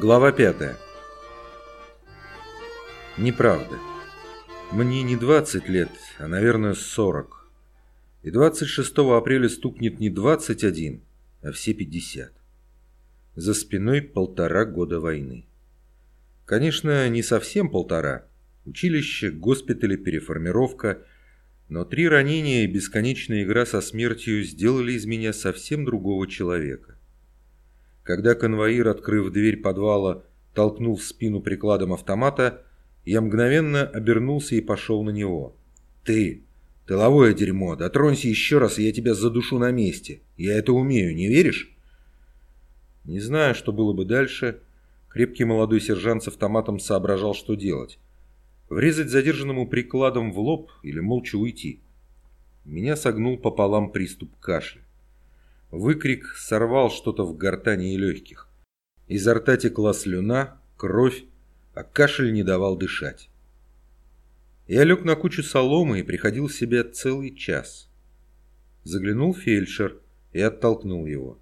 Глава 5. Неправда. Мне не 20 лет, а, наверное, 40. И 26 апреля стукнет не 21, а все 50. За спиной полтора года войны. Конечно, не совсем полтора. Училище, госпитали, переформировка. Но три ранения и бесконечная игра со смертью сделали из меня совсем другого человека. Когда конвоир, открыв дверь подвала, толкнул в спину прикладом автомата, я мгновенно обернулся и пошел на него. «Ты! Тыловое дерьмо! Дотронься еще раз, и я тебя задушу на месте! Я это умею, не веришь?» Не зная, что было бы дальше, крепкий молодой сержант с автоматом соображал, что делать. Врезать задержанному прикладом в лоб или молча уйти. Меня согнул пополам приступ кашля. Выкрик сорвал что-то в гортани и легких. Изо рта текла слюна, кровь, а кашель не давал дышать. Я лег на кучу соломы и приходил в себя целый час. Заглянул фельдшер и оттолкнул его.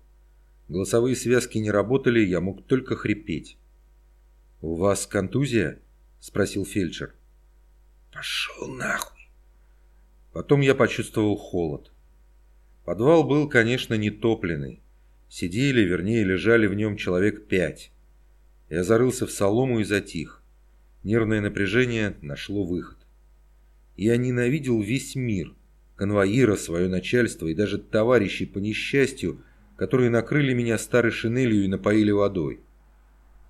Голосовые связки не работали, я мог только хрипеть. «У вас контузия?» – спросил фельдшер. «Пошел нахуй!» Потом я почувствовал холод. Подвал был, конечно, не топленный. Сидели, вернее, лежали в нем человек пять. Я зарылся в солому и затих. Нервное напряжение нашло выход. Я ненавидел весь мир, конвоира, свое начальство и даже товарищей по несчастью, которые накрыли меня старой шинелью и напоили водой.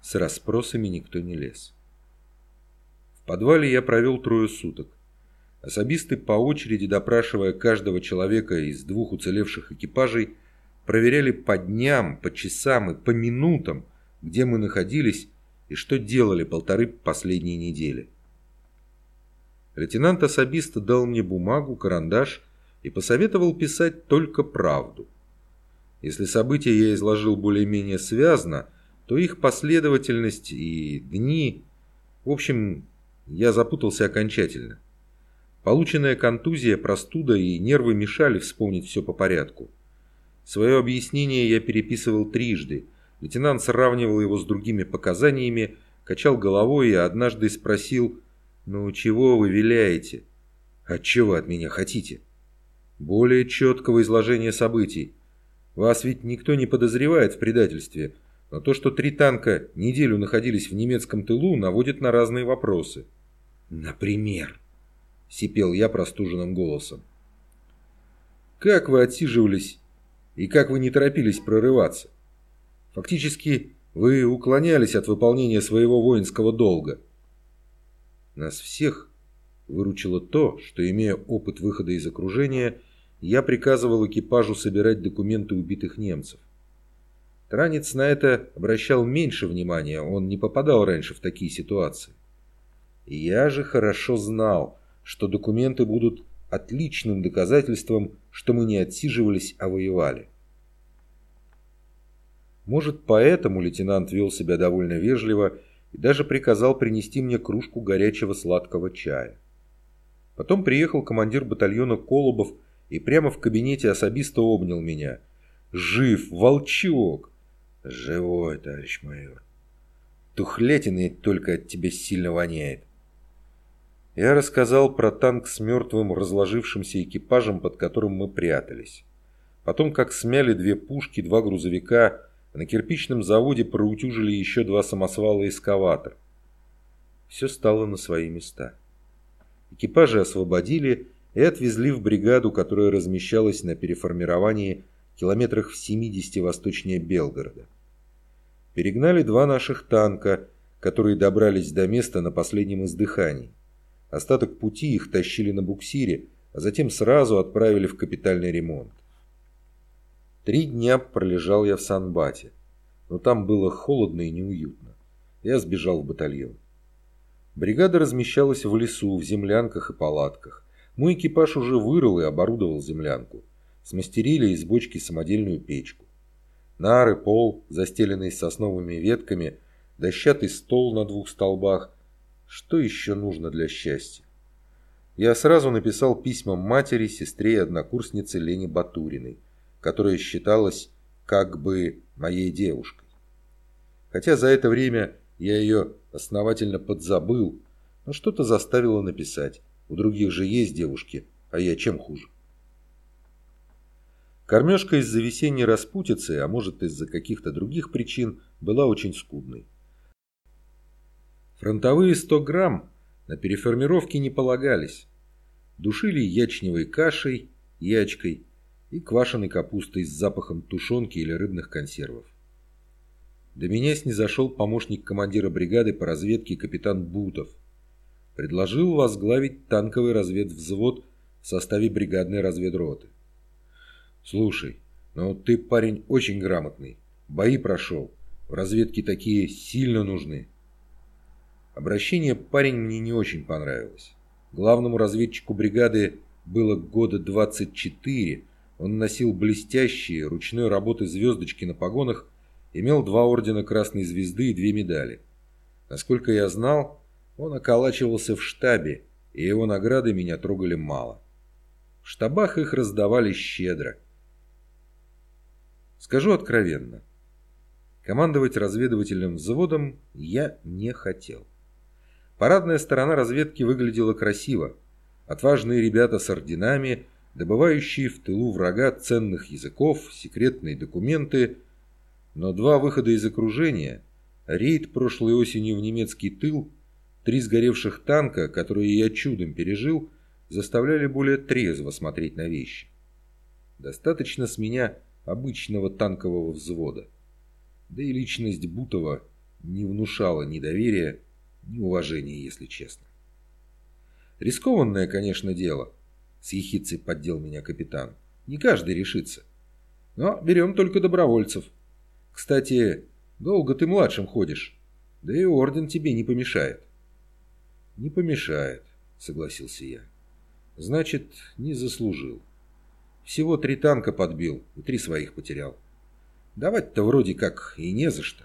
С расспросами никто не лез. В подвале я провел трое суток. Особисты по очереди, допрашивая каждого человека из двух уцелевших экипажей, проверяли по дням, по часам и по минутам, где мы находились и что делали полторы последние недели. Лейтенант-особист дал мне бумагу, карандаш и посоветовал писать только правду. Если события я изложил более-менее связно, то их последовательность и дни... В общем, я запутался окончательно. Полученная контузия, простуда и нервы мешали вспомнить все по порядку. Свое объяснение я переписывал трижды. Лейтенант сравнивал его с другими показаниями, качал головой и однажды спросил «Ну чего вы виляете? А чего от меня хотите?» Более четкого изложения событий. Вас ведь никто не подозревает в предательстве, но то, что три танка неделю находились в немецком тылу, наводит на разные вопросы. Например? — сипел я простуженным голосом. «Как вы отсиживались и как вы не торопились прорываться? Фактически, вы уклонялись от выполнения своего воинского долга. Нас всех выручило то, что, имея опыт выхода из окружения, я приказывал экипажу собирать документы убитых немцев. Транец на это обращал меньше внимания, он не попадал раньше в такие ситуации. Я же хорошо знал, что документы будут отличным доказательством, что мы не отсиживались, а воевали. Может, поэтому лейтенант вел себя довольно вежливо и даже приказал принести мне кружку горячего сладкого чая. Потом приехал командир батальона Колобов и прямо в кабинете особисто обнял меня. «Жив, волчок!» «Живой, товарищ майор!» «Тухлятиной только от тебя сильно воняет!» Я рассказал про танк с мертвым разложившимся экипажем, под которым мы прятались. Потом, как смяли две пушки, два грузовика, на кирпичном заводе проутюжили еще два самосвала-эскаватор. Все стало на свои места. Экипажи освободили и отвезли в бригаду, которая размещалась на переформировании километрах в 70 восточнее Белгорода. Перегнали два наших танка, которые добрались до места на последнем издыхании. Остаток пути их тащили на буксире, а затем сразу отправили в капитальный ремонт. Три дня пролежал я в Санбате, но там было холодно и неуютно. Я сбежал в батальон. Бригада размещалась в лесу, в землянках и палатках. Мой экипаж уже вырыл и оборудовал землянку. Смастерили из бочки самодельную печку. Нары, пол, застеленный сосновыми ветками, дощатый стол на двух столбах, что еще нужно для счастья? Я сразу написал письма матери, сестре и однокурснице Лене Батуриной, которая считалась как бы моей девушкой. хотя за это время я ее основательно подзабыл, но что-то заставило написать. У других же есть девушки, а я чем хуже? Кормежка из-за весенней распутицы, а может из-за каких-то других причин, была очень скудной. Фронтовые 100 грамм на переформировке не полагались. Душили ячневой кашей, ячкой и квашеной капустой с запахом тушенки или рыбных консервов. До меня снизошел помощник командира бригады по разведке капитан Бутов. Предложил возглавить танковый разведвзвод в составе бригадной разведроты. «Слушай, ну ты парень очень грамотный, бои прошел, в разведке такие сильно нужны». Обращение парень мне не очень понравилось. Главному разведчику бригады было года 24, он носил блестящие ручной работы звездочки на погонах, имел два ордена Красной Звезды и две медали. Насколько я знал, он околачивался в штабе, и его награды меня трогали мало. В штабах их раздавали щедро. Скажу откровенно, командовать разведывательным взводом я не хотел. Парадная сторона разведки выглядела красиво. Отважные ребята с орденами, добывающие в тылу врага ценных языков, секретные документы. Но два выхода из окружения, рейд прошлой осенью в немецкий тыл, три сгоревших танка, которые я чудом пережил, заставляли более трезво смотреть на вещи. Достаточно с меня обычного танкового взвода. Да и личность Бутова не внушала Неуважение, если честно. Рискованное, конечно, дело. С ехицей поддел меня капитан. Не каждый решится. Но берем только добровольцев. Кстати, долго ты младшим ходишь. Да и орден тебе не помешает. Не помешает, согласился я. Значит, не заслужил. Всего три танка подбил и три своих потерял. Давать-то вроде как и не за что.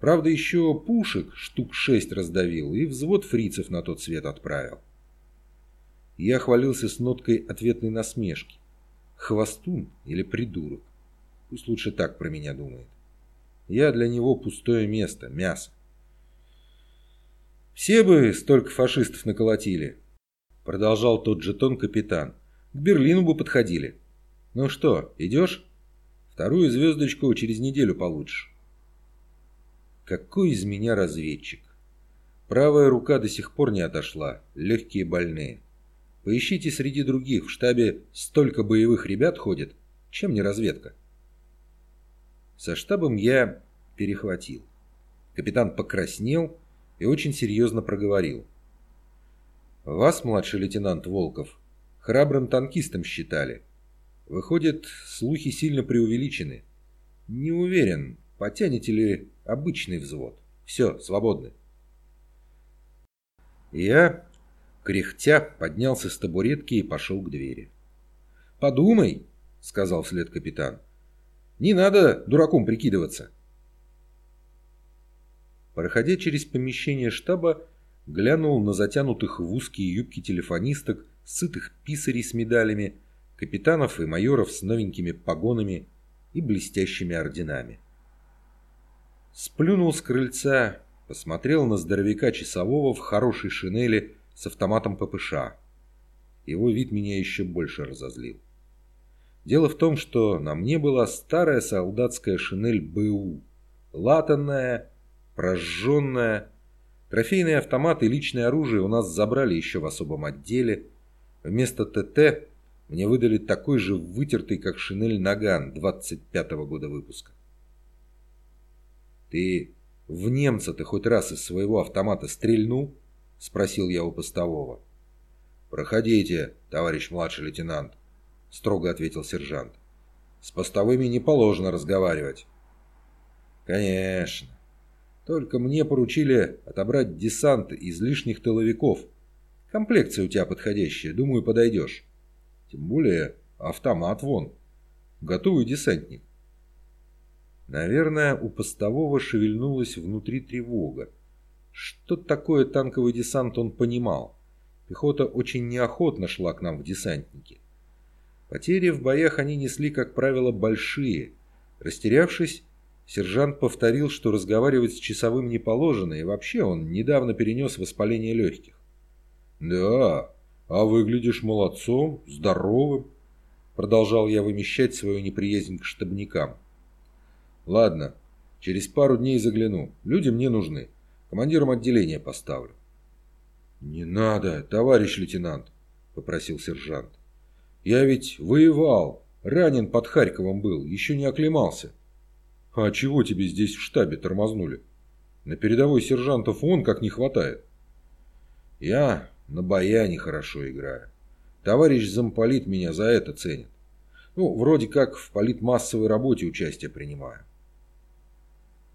Правда, еще пушек штук шесть раздавил и взвод фрицев на тот свет отправил. Я хвалился с ноткой ответной насмешки. Хвостун или придурок? Пусть лучше так про меня думает. Я для него пустое место, мясо. Все бы столько фашистов наколотили. Продолжал тот же тон капитан. К Берлину бы подходили. Ну что, идешь? Вторую звездочку через неделю получишь. Какой из меня разведчик? Правая рука до сих пор не отошла, легкие больные. Поищите среди других, в штабе столько боевых ребят ходит. Чем не разведка? Со штабом я перехватил. Капитан покраснел и очень серьезно проговорил. Вас, младший лейтенант Волков, храбрым танкистом считали. Выходит, слухи сильно преувеличены. Не уверен, потянете ли обычный взвод. Все, свободны. Я, кряхтя, поднялся с табуретки и пошел к двери. «Подумай», — сказал вслед капитан. «Не надо дураком прикидываться». Проходя через помещение штаба, глянул на затянутых в узкие юбки телефонисток, сытых писарей с медалями, капитанов и майоров с новенькими погонами и блестящими орденами. Сплюнул с крыльца, посмотрел на здоровяка часового в хорошей шинели с автоматом ППШ. Его вид меня еще больше разозлил. Дело в том, что на мне была старая солдатская шинель БУ. Латанная, прожженная. Трофейные автоматы и личное оружие у нас забрали еще в особом отделе. Вместо ТТ мне выдали такой же вытертый, как шинель Наган 25-го года выпуска. «Ты в немца-то хоть раз из своего автомата стрельнул?» — спросил я у постового. «Проходите, товарищ младший лейтенант», — строго ответил сержант. «С постовыми не положено разговаривать». «Конечно. Только мне поручили отобрать десант из лишних тыловиков. Комплекция у тебя подходящая, думаю, подойдешь. Тем более автомат вон. Готовый десантник. Наверное, у постового шевельнулась внутри тревога. Что такое танковый десант он понимал. Пехота очень неохотно шла к нам в десантники. Потери в боях они несли, как правило, большие. Растерявшись, Сержант повторил, что разговаривать с часовым не положено, и вообще он недавно перенес воспаление легких. «Да, а выглядишь молодцом, здоровым», — продолжал я вымещать свою неприязнь к штабникам. «Ладно, через пару дней загляну. Люди мне нужны. Командиром отделения поставлю». «Не надо, товарищ лейтенант», — попросил сержант. «Я ведь воевал, ранен под Харьковом был, еще не оклемался». «А чего тебе здесь в штабе тормознули? На передовой сержантов вон как не хватает». «Я на баяне хорошо играю. Товарищ замполит меня за это ценит. Ну, вроде как в политмассовой работе участие принимаю».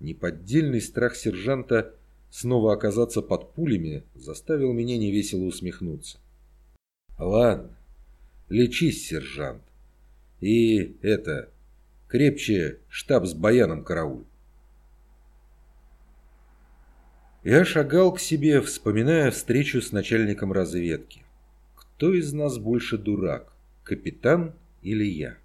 Неподдельный страх сержанта снова оказаться под пулями заставил меня невесело усмехнуться. «Ладно, лечись, сержант. И это, Крепче штаб с баяном карауль. Я шагал к себе, вспоминая встречу с начальником разведки. Кто из нас больше дурак, капитан или я?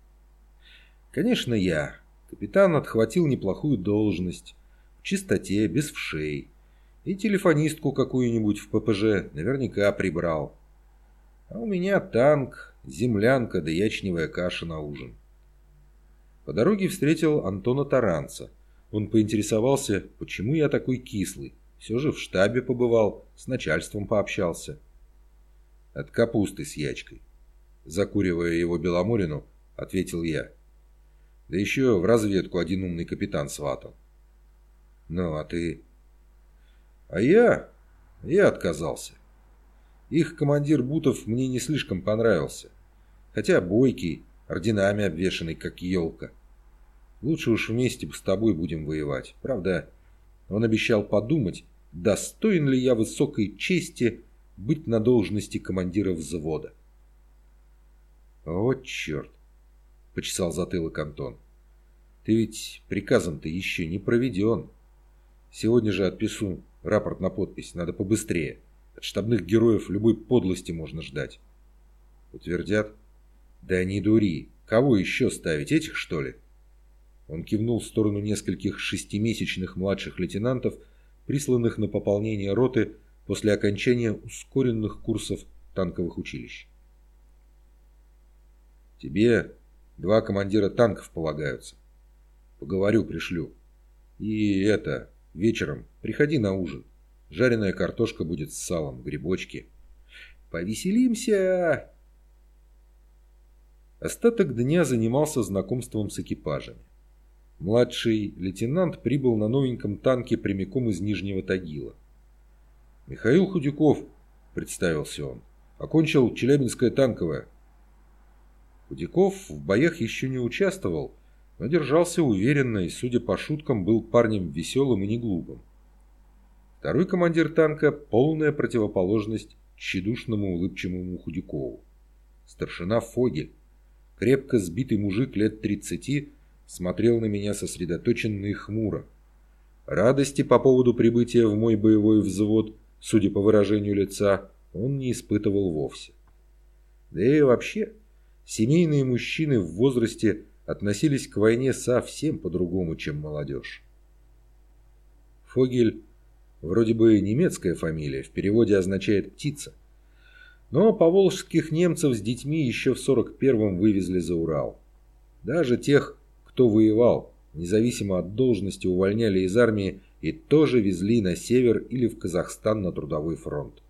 Конечно, я. Капитан отхватил неплохую должность, в чистоте, без вшей. И телефонистку какую-нибудь в ППЖ наверняка прибрал. А у меня танк, землянка да ячневая каша на ужин. По дороге встретил Антона Таранца. Он поинтересовался, почему я такой кислый. Все же в штабе побывал, с начальством пообщался. От капусты с ячкой. Закуривая его Беломорину, ответил я. Да еще в разведку один умный капитан сватал. Ну, а ты... А я... Я отказался. Их командир Бутов мне не слишком понравился. Хотя бойкий, орденами обвешанный, как елка. Лучше уж вместе с тобой будем воевать. Правда, он обещал подумать, достоин ли я высокой чести быть на должности командира взвода. «Вот черт!» — почесал затылок Антон. «Ты ведь приказом-то еще не проведен. Сегодня же отпишу рапорт на подпись, надо побыстрее. От штабных героев любой подлости можно ждать». «Утвердят?» «Да не дури. Кого еще ставить, этих, что ли?» Он кивнул в сторону нескольких шестимесячных младших лейтенантов, присланных на пополнение роты после окончания ускоренных курсов танковых училищ. «Тебе два командира танков полагаются. Поговорю, пришлю. И это, вечером приходи на ужин. Жареная картошка будет с салом, грибочки. Повеселимся!» Остаток дня занимался знакомством с экипажами. Младший лейтенант прибыл на новеньком танке прямиком из Нижнего Тагила. «Михаил Худяков», — представился он, — «окончил Челябинское танковое». Худяков в боях еще не участвовал, но держался уверенно и, судя по шуткам, был парнем веселым и неглупым. Второй командир танка – полная противоположность тщедушному улыбчивому Худякову. Старшина Фогель, крепко сбитый мужик лет тридцати, смотрел на меня сосредоточенно и хмуро. Радости по поводу прибытия в мой боевой взвод, судя по выражению лица, он не испытывал вовсе. Да и вообще, семейные мужчины в возрасте относились к войне совсем по-другому, чем молодежь. Фогель вроде бы немецкая фамилия, в переводе означает «птица». Но поволжских немцев с детьми еще в 41-м вывезли за Урал. Даже тех, кто воевал, независимо от должности увольняли из армии и тоже везли на север или в Казахстан на трудовой фронт.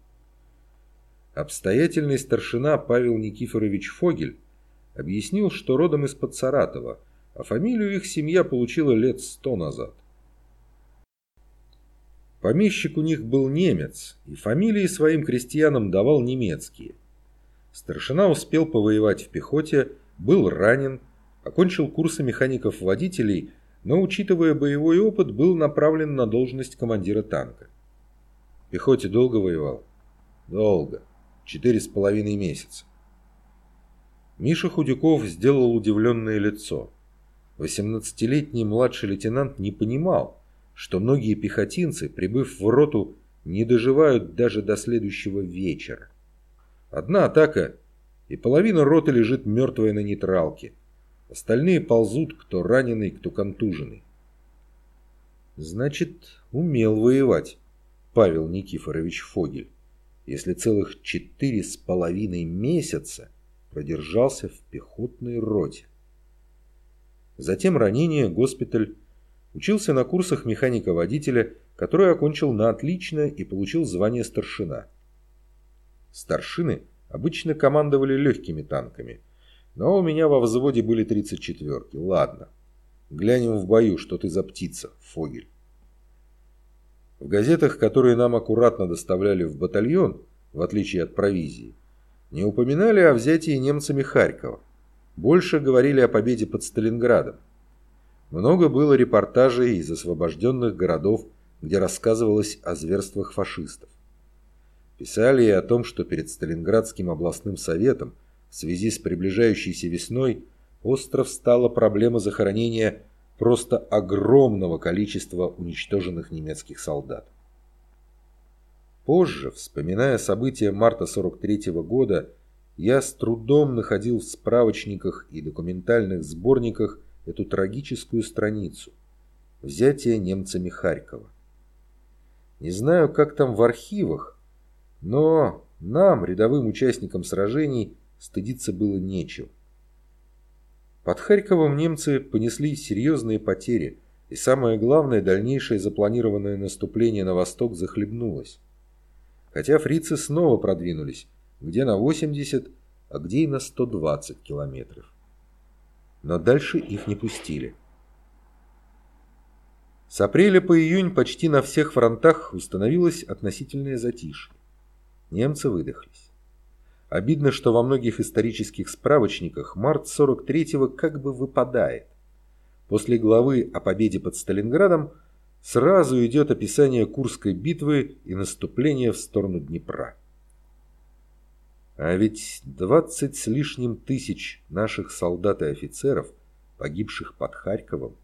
Обстоятельный старшина Павел Никифорович Фогель объяснил, что родом из-под Саратова, а фамилию их семья получила лет сто назад. Помещик у них был немец, и фамилии своим крестьянам давал немецкие. Старшина успел повоевать в пехоте, был ранен, Окончил курсы механиков-водителей, но, учитывая боевой опыт, был направлен на должность командира танка. В пехоте долго воевал? Долго. Четыре с половиной месяца. Миша Худяков сделал удивленное лицо. Восемнадцатилетний младший лейтенант не понимал, что многие пехотинцы, прибыв в роту, не доживают даже до следующего вечера. Одна атака, и половина роты лежит мертвая на нейтралке – Остальные ползут, кто раненый, кто контуженный. Значит, умел воевать Павел Никифорович Фогель, если целых четыре с половиной месяца продержался в пехотной роте. Затем ранение, госпиталь, учился на курсах механика-водителя, который окончил на отлично и получил звание старшина. Старшины обычно командовали легкими танками, но у меня во взводе были 34-ки. Ладно, глянем в бою, что ты за птица, Фогель. В газетах, которые нам аккуратно доставляли в батальон, в отличие от провизии, не упоминали о взятии немцами Харькова. Больше говорили о победе под Сталинградом. Много было репортажей из освобожденных городов, где рассказывалось о зверствах фашистов. Писали и о том, что перед Сталинградским областным советом в связи с приближающейся весной остров стала проблема захоронения просто огромного количества уничтоженных немецких солдат. Позже, вспоминая события марта 43 -го года, я с трудом находил в справочниках и документальных сборниках эту трагическую страницу – взятие немцами Харькова. Не знаю, как там в архивах, но нам, рядовым участникам сражений, стыдиться было нечего. Под Харьковом немцы понесли серьезные потери, и самое главное, дальнейшее запланированное наступление на восток захлебнулось. Хотя фрицы снова продвинулись, где на 80, а где и на 120 километров. Но дальше их не пустили. С апреля по июнь почти на всех фронтах установилось относительное затишье. Немцы выдохлись. Обидно, что во многих исторических справочниках март 43-го как бы выпадает. После главы о победе под Сталинградом сразу идет описание Курской битвы и наступления в сторону Днепра. А ведь 20 с лишним тысяч наших солдат и офицеров, погибших под Харьковом,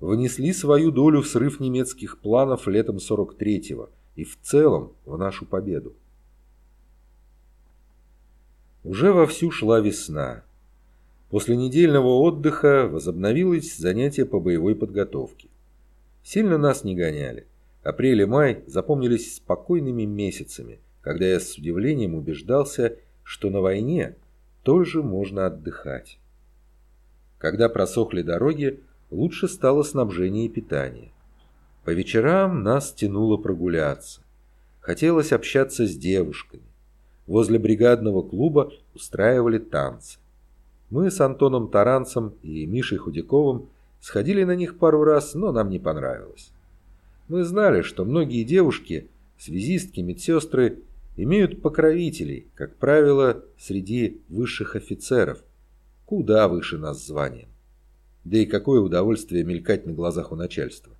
внесли свою долю в срыв немецких планов летом 43-го и в целом в нашу победу. Уже вовсю шла весна. После недельного отдыха возобновилось занятие по боевой подготовке. Сильно нас не гоняли. Апрель и май запомнились спокойными месяцами, когда я с удивлением убеждался, что на войне тоже можно отдыхать. Когда просохли дороги, лучше стало снабжение и питание. По вечерам нас тянуло прогуляться. Хотелось общаться с девушками возле бригадного клуба устраивали танцы. Мы с Антоном Таранцем и Мишей Худяковым сходили на них пару раз, но нам не понравилось. Мы знали, что многие девушки, связистки, медсестры, имеют покровителей, как правило, среди высших офицеров, куда выше нас званием. Да и какое удовольствие мелькать на глазах у начальства.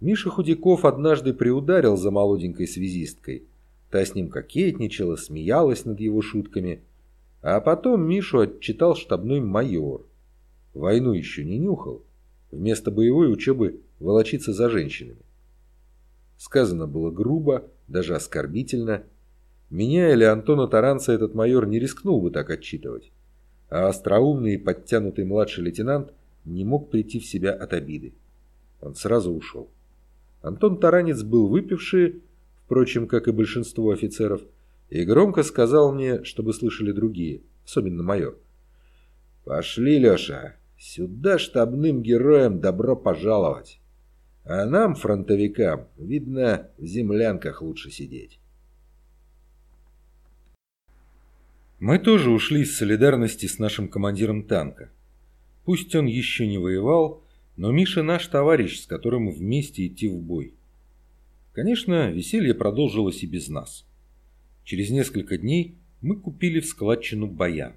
Миша Худяков однажды приударил за молоденькой связисткой, Та с ним кокетничала, смеялась над его шутками. А потом Мишу отчитал штабной майор. Войну еще не нюхал. Вместо боевой учебы волочиться за женщинами. Сказано было грубо, даже оскорбительно. Меня или Антона Таранца этот майор не рискнул бы так отчитывать. А остроумный и подтянутый младший лейтенант не мог прийти в себя от обиды. Он сразу ушел. Антон Таранец был выпивший, впрочем, как и большинство офицеров, и громко сказал мне, чтобы слышали другие, особенно майор. «Пошли, Леша, сюда штабным героям добро пожаловать. А нам, фронтовикам, видно, в землянках лучше сидеть». Мы тоже ушли из солидарности с нашим командиром танка. Пусть он еще не воевал, но Миша наш товарищ, с которым вместе идти в бой. Конечно, веселье продолжилось и без нас. Через несколько дней мы купили в складчину баян.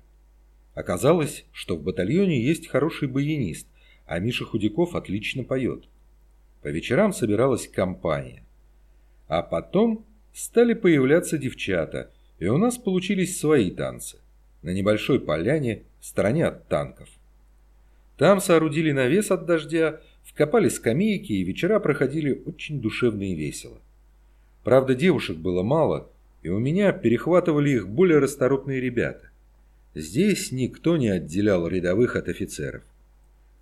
Оказалось, что в батальоне есть хороший баянист, а Миша Худяков отлично поет. По вечерам собиралась компания. А потом стали появляться девчата, и у нас получились свои танцы. На небольшой поляне, в стороне от танков. Там соорудили навес от дождя, Вкопали скамейки, и вечера проходили очень душевно и весело. Правда, девушек было мало, и у меня перехватывали их более расторопные ребята. Здесь никто не отделял рядовых от офицеров.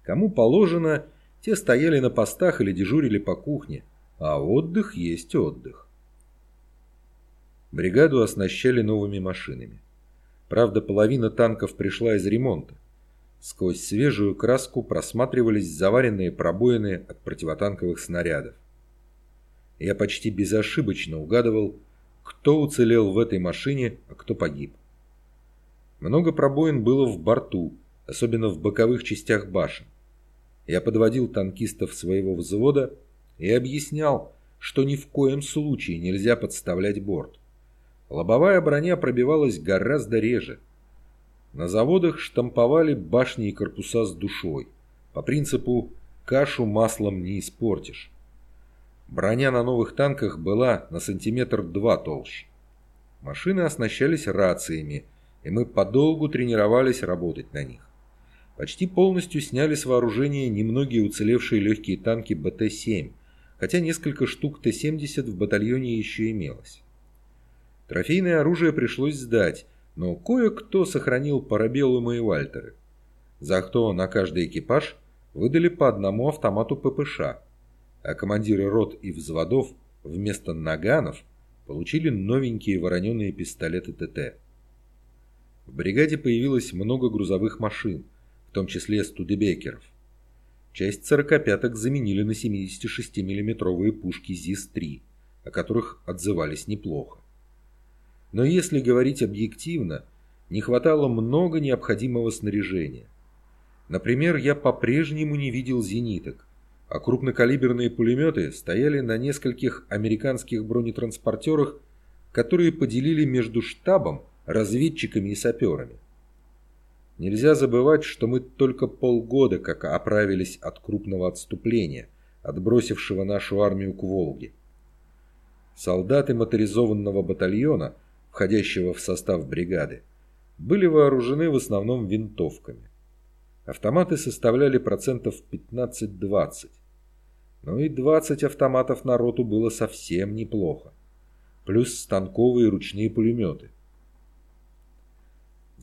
Кому положено, Те стояли на постах или дежурили по кухне, а отдых есть отдых. Бригаду оснащали новыми машинами. Правда, половина танков пришла из ремонта. Сквозь свежую краску просматривались заваренные пробоины от противотанковых снарядов. Я почти безошибочно угадывал, кто уцелел в этой машине, а кто погиб. Много пробоин было в борту, особенно в боковых частях башен. Я подводил танкистов своего взвода и объяснял, что ни в коем случае нельзя подставлять борт. Лобовая броня пробивалась гораздо реже. На заводах штамповали башни и корпуса с душой. По принципу «кашу маслом не испортишь». Броня на новых танках была на сантиметр два толще. Машины оснащались рациями, и мы подолгу тренировались работать на них. Почти полностью сняли с вооружения немногие уцелевшие легкие танки БТ-7, хотя несколько штук Т-70 в батальоне еще имелось. Трофейное оружие пришлось сдать, но кое-кто сохранил парабеллумы и вальтеры. За кто на каждый экипаж выдали по одному автомату ППШ, а командиры рот и взводов вместо наганов получили новенькие вороненые пистолеты ТТ. В бригаде появилось много грузовых машин, в том числе студебекеров. Часть сорокопяток заменили на 76 миллиметровые пушки ЗИС-3, о которых отзывались неплохо. Но если говорить объективно, не хватало много необходимого снаряжения. Например, я по-прежнему не видел зениток, а крупнокалиберные пулеметы стояли на нескольких американских бронетранспортерах, которые поделили между штабом, разведчиками и саперами. Нельзя забывать, что мы только полгода как оправились от крупного отступления, отбросившего нашу армию к Волге. Солдаты моторизованного батальона, входящего в состав бригады, были вооружены в основном винтовками. Автоматы составляли процентов 15-20. Ну и 20 автоматов на роту было совсем неплохо. Плюс станковые ручные пулеметы.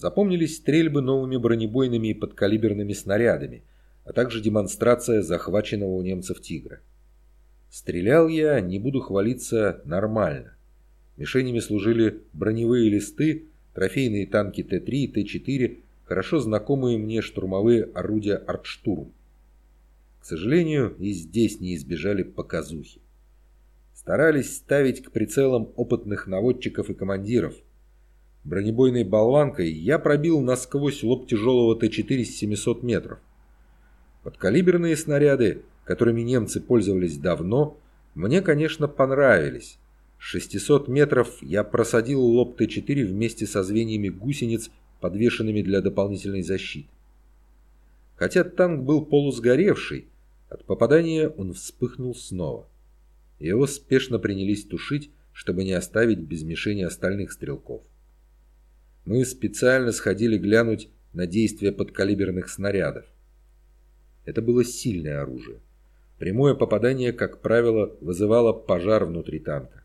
Запомнились стрельбы новыми бронебойными и подкалиберными снарядами, а также демонстрация захваченного у немцев «Тигра». Стрелял я, не буду хвалиться, нормально. Мишенями служили броневые листы, трофейные танки Т-3 и Т-4, хорошо знакомые мне штурмовые орудия «Артштурм». К сожалению, и здесь не избежали показухи. Старались ставить к прицелам опытных наводчиков и командиров. Бронебойной болванкой я пробил насквозь лоб тяжелого Т-4 с 700 метров. Подкалиберные снаряды, которыми немцы пользовались давно, мне, конечно, понравились. С 600 метров я просадил лоб Т-4 вместе со звеньями гусениц, подвешенными для дополнительной защиты. Хотя танк был полусгоревший, от попадания он вспыхнул снова. Его спешно принялись тушить, чтобы не оставить без мишени остальных стрелков. Мы специально сходили глянуть на действия подкалиберных снарядов. Это было сильное оружие. Прямое попадание, как правило, вызывало пожар внутри танка.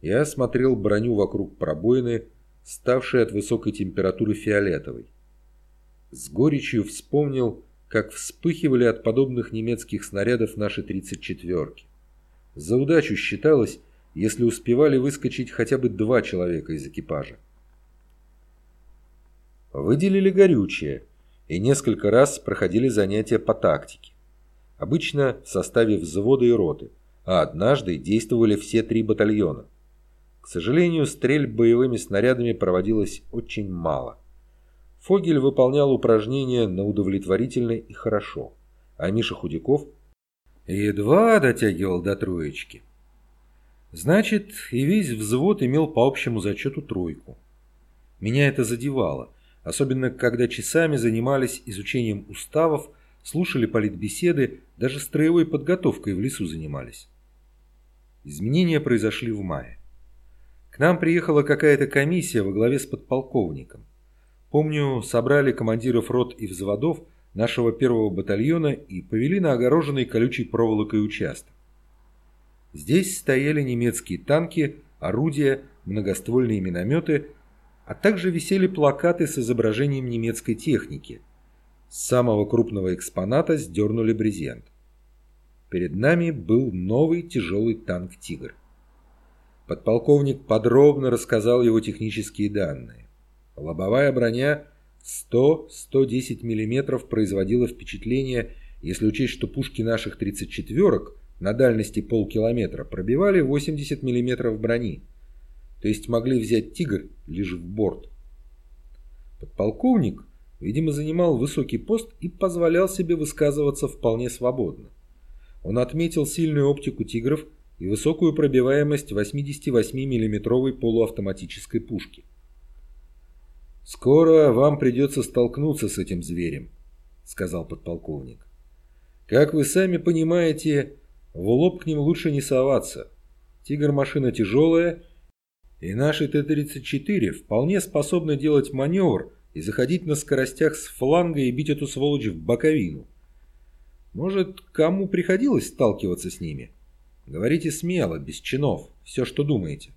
Я осмотрел броню вокруг пробоины, ставшей от высокой температуры фиолетовой. С горечью вспомнил, как вспыхивали от подобных немецких снарядов наши 34-ки. За удачу считалось, если успевали выскочить хотя бы два человека из экипажа. Выделили горючее и несколько раз проходили занятия по тактике. Обычно в составе взвода и роты, а однажды действовали все три батальона. К сожалению, стрельб боевыми снарядами проводилось очень мало. Фогель выполнял упражнения на удовлетворительно и хорошо, а Миша Худяков едва дотягивал до троечки. Значит, и весь взвод имел по общему зачету тройку. Меня это задевало, особенно когда часами занимались изучением уставов, слушали политбеседы, даже строевой подготовкой в лесу занимались. Изменения произошли в мае. К нам приехала какая-то комиссия во главе с подполковником. Помню, собрали командиров рот и взводов нашего первого батальона и повели на огороженный колючей проволокой участок. Здесь стояли немецкие танки, орудия, многоствольные минометы, а также висели плакаты с изображением немецкой техники. С самого крупного экспоната сдернули брезент. Перед нами был новый тяжелый танк «Тигр». Подполковник подробно рассказал его технические данные. Лобовая броня 100-110 мм производила впечатление, если учесть, что пушки наших 34-ок на дальности полкилометра пробивали 80 мм брони, то есть могли взять «Тигр» лишь в борт. Подполковник, видимо, занимал высокий пост и позволял себе высказываться вполне свободно. Он отметил сильную оптику «Тигров» и высокую пробиваемость 88 миллиметровой полуавтоматической пушки. «Скоро вам придется столкнуться с этим зверем», — сказал подполковник. «Как вы сами понимаете, в лоб к ним лучше не соваться. «Тигр» машина тяжелая, и наши Т-34 вполне способны делать маневр и заходить на скоростях с фланга и бить эту сволочь в боковину. Может, кому приходилось сталкиваться с ними?» Говорите смело, без чинов, все, что думаете.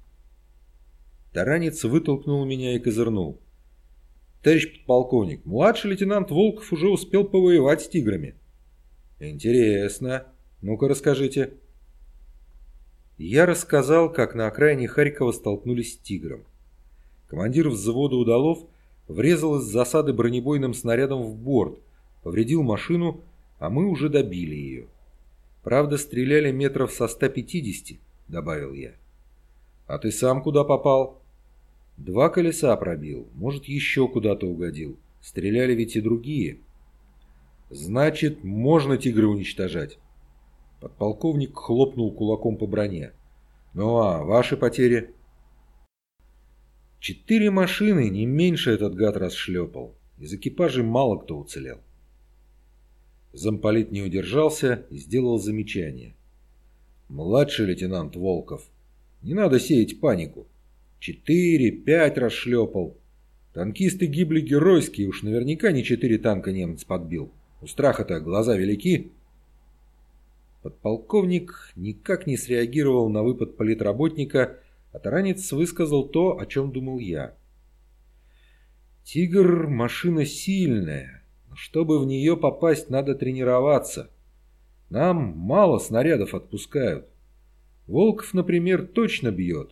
Таранец вытолкнул меня и козырнул. Товарищ подполковник, младший лейтенант Волков уже успел повоевать с тиграми. Интересно. Ну-ка расскажите. Я рассказал, как на окраине Харькова столкнулись с тигром. Командир взвода удалов врезал из засады бронебойным снарядом в борт, повредил машину, а мы уже добили ее. Правда, стреляли метров со 150, добавил я. А ты сам куда попал? Два колеса пробил, может, еще куда-то угодил. Стреляли ведь и другие. Значит, можно тигры уничтожать. Подполковник хлопнул кулаком по броне. Ну а ваши потери? Четыре машины, не меньше этот гад расшлепал. Из экипажей мало кто уцелел. Замполит не удержался и сделал замечание. «Младший лейтенант Волков, не надо сеять панику. Четыре, пять расшлепал. Танкисты гибли геройски, уж наверняка не четыре танка немец подбил. У страха-то глаза велики». Подполковник никак не среагировал на выпад политработника, а таранец высказал то, о чем думал я. «Тигр — машина сильная, чтобы в нее попасть, надо тренироваться. Нам мало снарядов отпускают. Волков, например, точно бьет.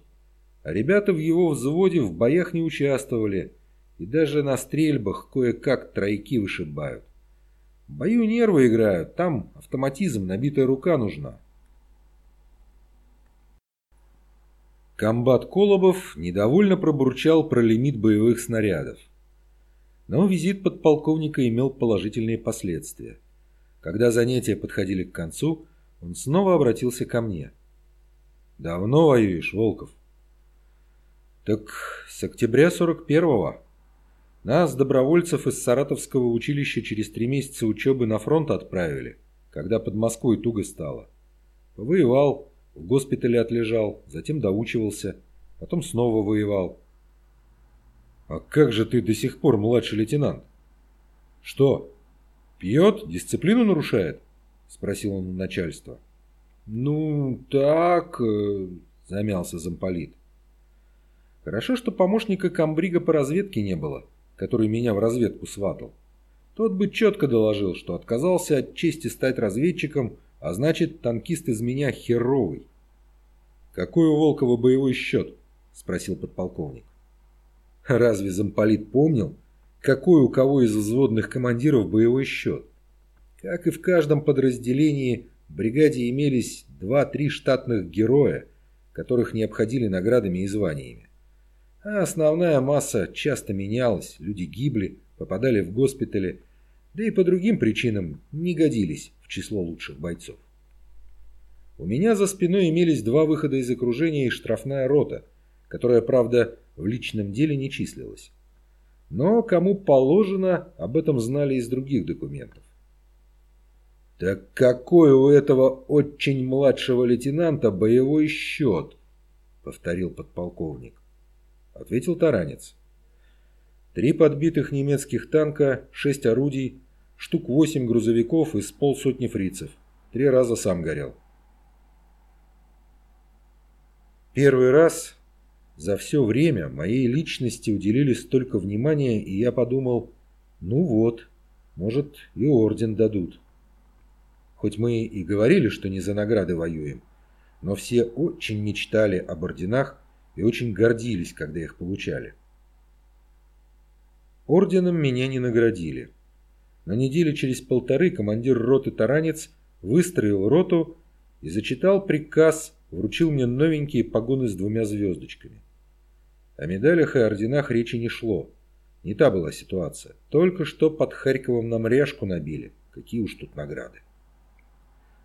А ребята в его взводе в боях не участвовали. И даже на стрельбах кое-как тройки вышибают. Бою нервы играют, там автоматизм, набитая рука нужна. Комбат Колобов недовольно пробурчал про лимит боевых снарядов. Но визит подполковника имел положительные последствия. Когда занятия подходили к концу, он снова обратился ко мне. «Давно воюешь, Волков?» «Так с октября 41-го. Нас, добровольцев из Саратовского училища, через три месяца учебы на фронт отправили, когда под Москвой туго стало. Воевал, в госпитале отлежал, затем доучивался, потом снова воевал. «А как же ты до сих пор младший лейтенант?» «Что, пьет, дисциплину нарушает?» – спросил он у. «Ну, так...» э, – замялся замполит. «Хорошо, что помощника комбрига по разведке не было, который меня в разведку сватал. Тот бы четко доложил, что отказался от чести стать разведчиком, а значит, танкист из меня херовый». «Какой у Волкова боевой счет?» – спросил подполковник. Разве замполит помнил, какой у кого из взводных командиров боевой счет? Как и в каждом подразделении, в бригаде имелись два-три штатных героя, которых не обходили наградами и званиями. А основная масса часто менялась, люди гибли, попадали в госпитали, да и по другим причинам не годились в число лучших бойцов. У меня за спиной имелись два выхода из окружения и штрафная рота, которая, правда, в личном деле не числилось. Но кому положено, об этом знали из других документов. «Так какой у этого очень младшего лейтенанта боевой счет?» — повторил подполковник. Ответил таранец. «Три подбитых немецких танка, шесть орудий, штук восемь грузовиков и полсотни фрицев. Три раза сам горел». Первый раз за все время моей личности уделили столько внимания, и я подумал, ну вот, Может, и орден дадут. Хоть мы и говорили, что не за награды воюем, но все очень мечтали об орденах и очень гордились, когда их получали. Орденом меня не наградили. На неделе через полторы командир роты Таранец выстроил роту и зачитал приказ, вручил мне новенькие погоны с двумя звездочками. О медалях и орденах речи не шло. Не та была ситуация. Только что под Харьковом нам ряжку набили. Какие уж тут награды.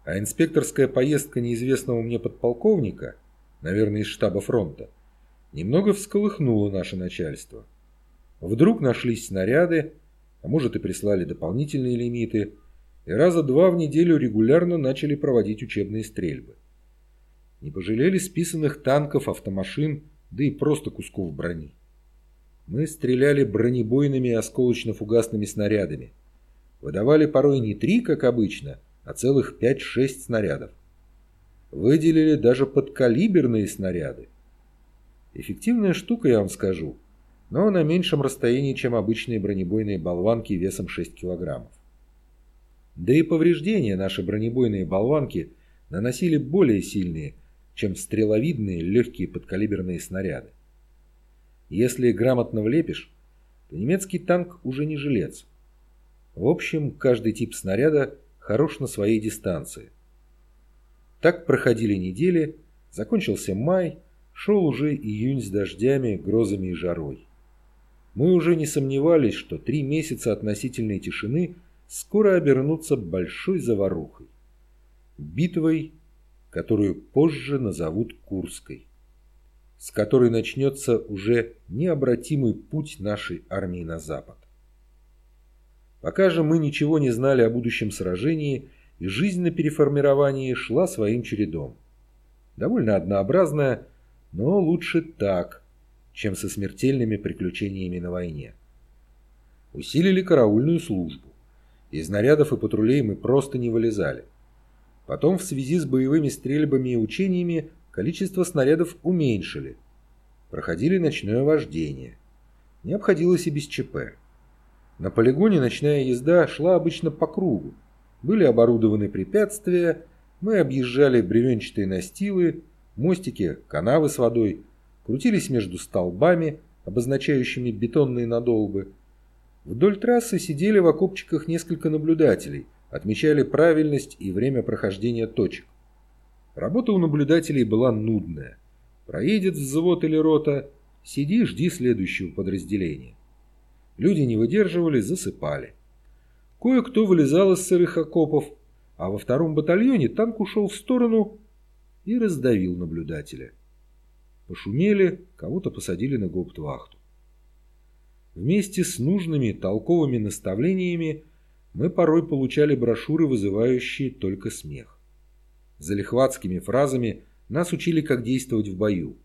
А инспекторская поездка неизвестного мне подполковника, наверное, из штаба фронта, немного всколыхнула наше начальство. Вдруг нашлись снаряды, а может и прислали дополнительные лимиты, и раза два в неделю регулярно начали проводить учебные стрельбы. Не пожалели списанных танков, автомашин, да и просто кусков брони. Мы стреляли бронебойными и осколочно-фугасными снарядами. Выдавали порой не три, как обычно, а целых пять-шесть снарядов. Выделили даже подкалиберные снаряды. Эффективная штука, я вам скажу, но на меньшем расстоянии, чем обычные бронебойные болванки весом 6 килограммов. Да и повреждения наши бронебойные болванки наносили более сильные, чем стреловидные легкие подкалиберные снаряды. Если грамотно влепишь, то немецкий танк уже не жилец. В общем, каждый тип снаряда хорош на своей дистанции. Так проходили недели, закончился май, шел уже июнь с дождями, грозами и жарой. Мы уже не сомневались, что три месяца относительной тишины скоро обернутся большой заварухой. Битвой, которую позже назовут Курской с которой начнется уже необратимый путь нашей армии на запад. Пока же мы ничего не знали о будущем сражении, и жизнь на переформировании шла своим чередом. Довольно однообразная, но лучше так, чем со смертельными приключениями на войне. Усилили караульную службу. Из нарядов и патрулей мы просто не вылезали. Потом в связи с боевыми стрельбами и учениями количество снарядов уменьшили. Проходили ночное вождение. Не обходилось и без ЧП. На полигоне ночная езда шла обычно по кругу. Были оборудованы препятствия, мы объезжали бревенчатые настилы, мостики, канавы с водой, крутились между столбами, обозначающими бетонные надолбы. Вдоль трассы сидели в окопчиках несколько наблюдателей, отмечали правильность и время прохождения точек. Работа у наблюдателей была нудная. Проедет взвод или рота, сиди, жди следующего подразделения. Люди не выдерживали, засыпали. Кое-кто вылезал из сырых окопов, а во втором батальоне танк ушел в сторону и раздавил наблюдателя. Пошумели, кого-то посадили на гауптвахту. Вместе с нужными толковыми наставлениями мы порой получали брошюры, вызывающие только смех. Залихватскими фразами нас учили, как действовать в бою.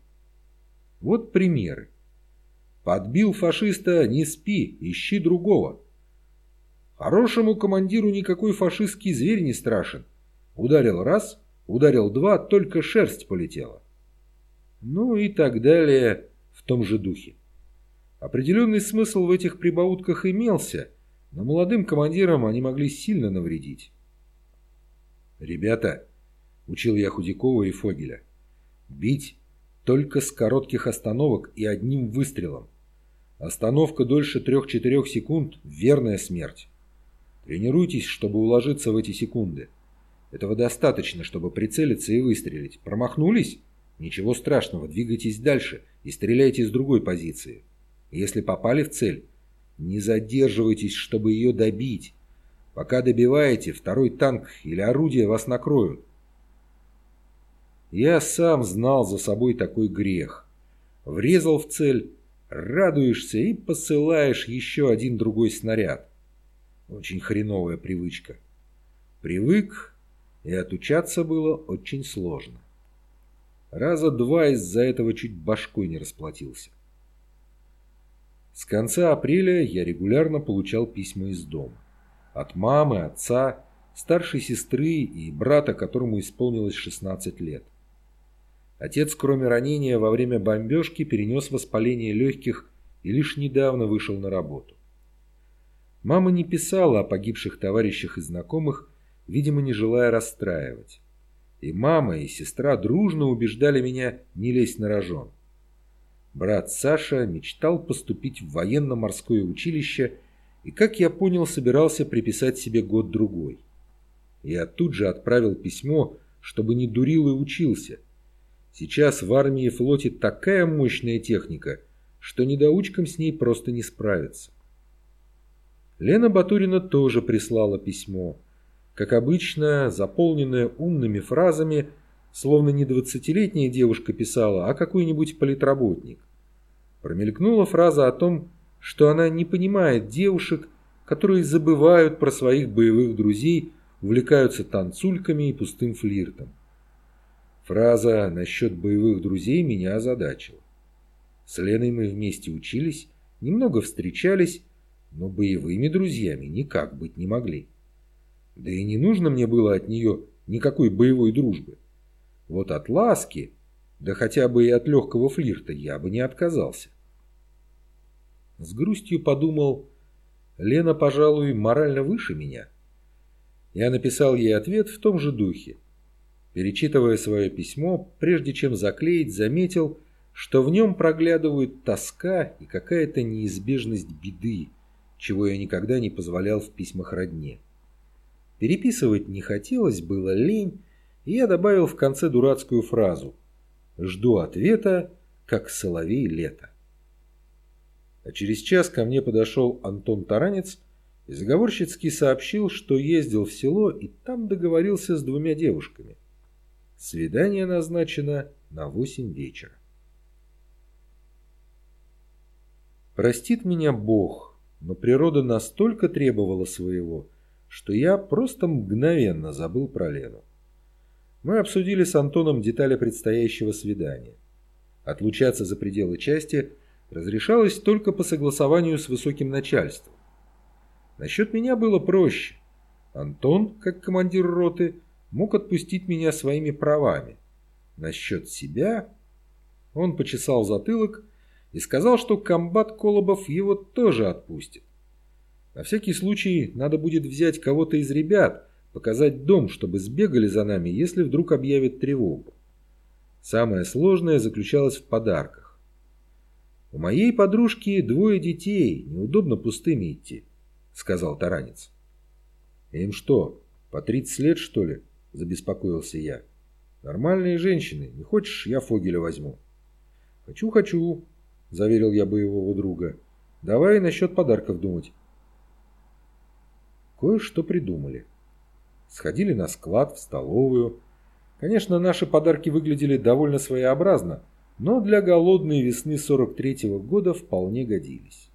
Вот примеры. Подбил фашиста, не спи, ищи другого. Хорошему командиру никакой фашистский зверь не страшен. Ударил раз, ударил два, только шерсть полетела. Ну и так далее в том же духе. Определенный смысл в этих прибаутках имелся, но молодым командирам они могли сильно навредить. «Ребята, — учил я Худякова и Фогеля. «Бить только с коротких остановок и одним выстрелом. Остановка дольше трех-четырех секунд — верная смерть. Тренируйтесь, чтобы уложиться в эти секунды. Этого достаточно, чтобы прицелиться и выстрелить. Промахнулись? Ничего страшного, двигайтесь дальше и стреляйте с другой позиции. Если попали в цель, не задерживайтесь, чтобы ее добить. Пока добиваете, второй танк или орудие вас накроют. Я сам знал за собой такой грех. Врезал в цель, радуешься и посылаешь еще один другой снаряд. Очень хреновая привычка. Привык, и отучаться было очень сложно. Раза два из-за этого чуть башкой не расплатился. С конца апреля я регулярно получал письма из дома. От мамы, отца, старшей сестры и брата, которому исполнилось 16 лет. Отец, кроме ранения во время бомбежки, перенес воспаление легких и лишь недавно вышел на работу. Мама не писала о погибших товарищах и знакомых, видимо, не желая расстраивать. И мама, и сестра дружно убеждали меня не лезть на рожон. Брат Саша мечтал поступить в военно-морское училище и, как я понял, собирался приписать себе год-другой. Я тут же отправил письмо, чтобы не дурил и учился. Сейчас в армии и флоте такая мощная техника, что недоучкам с ней просто не справиться. Лена Батурина тоже прислала письмо. Как обычно, заполненное умными фразами, словно не двадцатилетняя девушка писала, а какой-нибудь политработник. Промелькнула фраза о том, что она не понимает девушек, которые забывают про своих боевых друзей, увлекаются танцульками и пустым флиртом. Фраза насчет боевых друзей меня озадачила. С Леной мы вместе учились, немного встречались, но боевыми друзьями никак быть не могли. Да и не нужно мне было от нее никакой боевой дружбы. Вот от ласки, да хотя бы и от легкого флирта, я бы не отказался. С грустью подумал, Лена, пожалуй, морально выше меня. Я написал ей ответ в том же духе. Перечитывая свое письмо, прежде чем заклеить, заметил, что в нем проглядывают тоска и какая-то неизбежность беды, чего я никогда не позволял в письмах родне. Переписывать не хотелось, было лень, и я добавил в конце дурацкую фразу «Жду ответа, как соловей лето». А через час ко мне подошел Антон Таранец и заговорщицки сообщил, что ездил в село и там договорился с двумя девушками. Свидание назначено на восемь вечера. Простит меня Бог, но природа настолько требовала своего, что я просто мгновенно забыл про Лену. Мы обсудили с Антоном детали предстоящего свидания. Отлучаться за пределы части разрешалось только по согласованию с высоким начальством. Насчет меня было проще. Антон, как командир роты, мог отпустить меня своими правами. Насчет себя он почесал затылок и сказал, что комбат Колобов его тоже отпустит. На всякий случай надо будет взять кого-то из ребят, показать дом, чтобы сбегали за нами, если вдруг объявят тревогу. Самое сложное заключалось в подарках. У моей подружки двое детей, неудобно пустыми идти, сказал Таранец. Им что, по 30 лет, что ли? Забеспокоился я. Нормальные женщины. Не хочешь, я Фогеля возьму? Хочу, хочу, заверил я боевого друга. Давай насчет подарков думать. Кое-что придумали. Сходили на склад, в столовую. Конечно, наши подарки выглядели довольно своеобразно, но для голодной весны 43-го года вполне годились.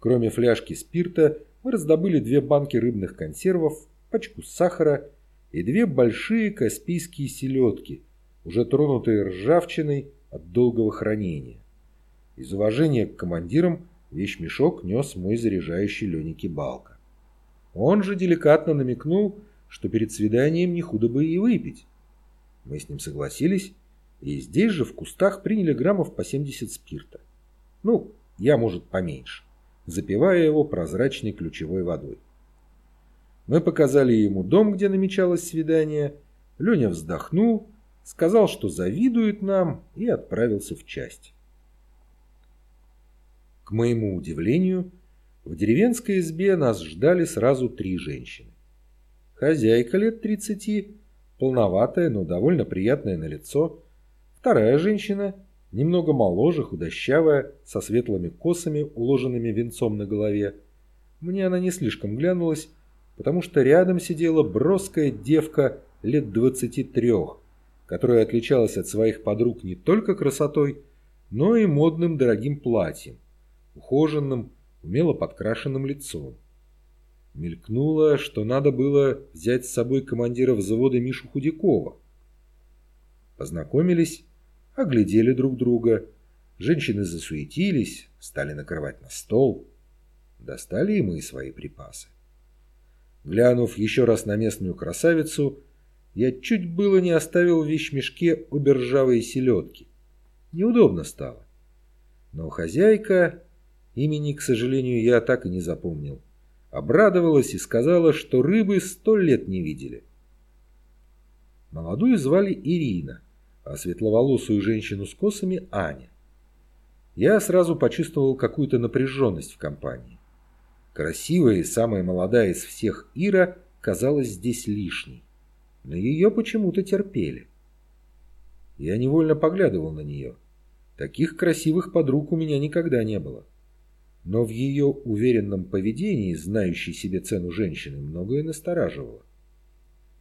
Кроме фляжки спирта, мы раздобыли две банки рыбных консервов, пачку сахара и две большие каспийские селедки, уже тронутые ржавчиной от долгого хранения. Из уважения к командирам вещмешок нес мой заряжающий Леня Кибалка. Он же деликатно намекнул, что перед свиданием не худо бы и выпить. Мы с ним согласились, и здесь же в кустах приняли граммов по 70 спирта. Ну, я, может, поменьше, запивая его прозрачной ключевой водой. Мы показали ему дом, где намечалось свидание. Леня вздохнул, сказал, что завидует нам, и отправился в часть. К моему удивлению, в деревенской избе нас ждали сразу три женщины. Хозяйка лет тридцати, полноватая, но довольно приятная на лицо. Вторая женщина, немного моложе, худощавая, со светлыми косами, уложенными венцом на голове. Мне она не слишком глянулась, потому что рядом сидела броская девка лет двадцати трех, которая отличалась от своих подруг не только красотой, но и модным дорогим платьем, ухоженным, умело подкрашенным лицом. Мелькнуло, что надо было взять с собой командира взвода Мишу Худякова. Познакомились, оглядели друг друга. Женщины засуетились, стали накрывать на стол. Достали и мы свои припасы. Глянув еще раз на местную красавицу, я чуть было не оставил в вещмешке обе ржавые селедки. Неудобно стало. Но хозяйка, имени, к сожалению, я так и не запомнил, обрадовалась и сказала, что рыбы сто лет не видели. Молодую звали Ирина, а светловолосую женщину с косами – Аня. Я сразу почувствовал какую-то напряженность в компании. Красивая и самая молодая из всех Ира казалась здесь лишней, но ее почему-то терпели. Я невольно поглядывал на нее. Таких красивых подруг у меня никогда не было. Но в ее уверенном поведении, знающей себе цену женщины, многое настораживало.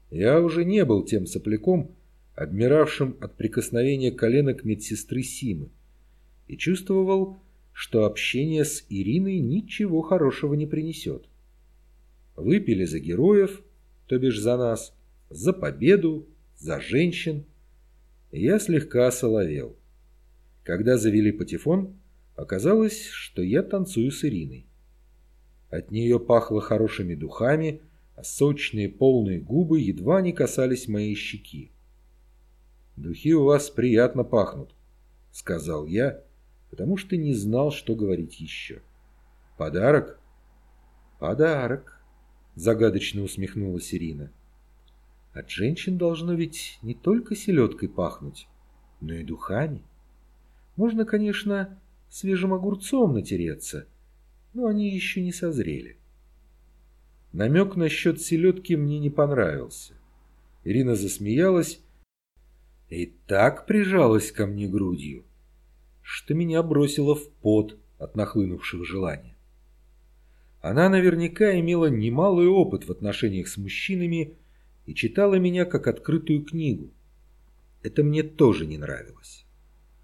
Я уже не был тем сопляком, обмиравшим от прикосновения коленок медсестры Симы, и чувствовал, что общение с Ириной ничего хорошего не принесет. Выпили за героев, то бишь за нас, за победу, за женщин – я слегка соловел. Когда завели патефон, оказалось, что я танцую с Ириной. От нее пахло хорошими духами, а сочные полные губы едва не касались моей щеки. «Духи у вас приятно пахнут», — сказал я, потому что не знал, что говорить еще. «Подарок?» «Подарок», — загадочно усмехнулась Ирина. От женщин должно ведь не только селедкой пахнуть, но и духами. Можно, конечно, свежим огурцом натереться, но они еще не созрели. Намек насчет селедки мне не понравился. Ирина засмеялась и так прижалась ко мне грудью, что меня бросило в пот от нахлынувшего желания. Она наверняка имела немалый опыт в отношениях с мужчинами и читала меня как открытую книгу. Это мне тоже не нравилось.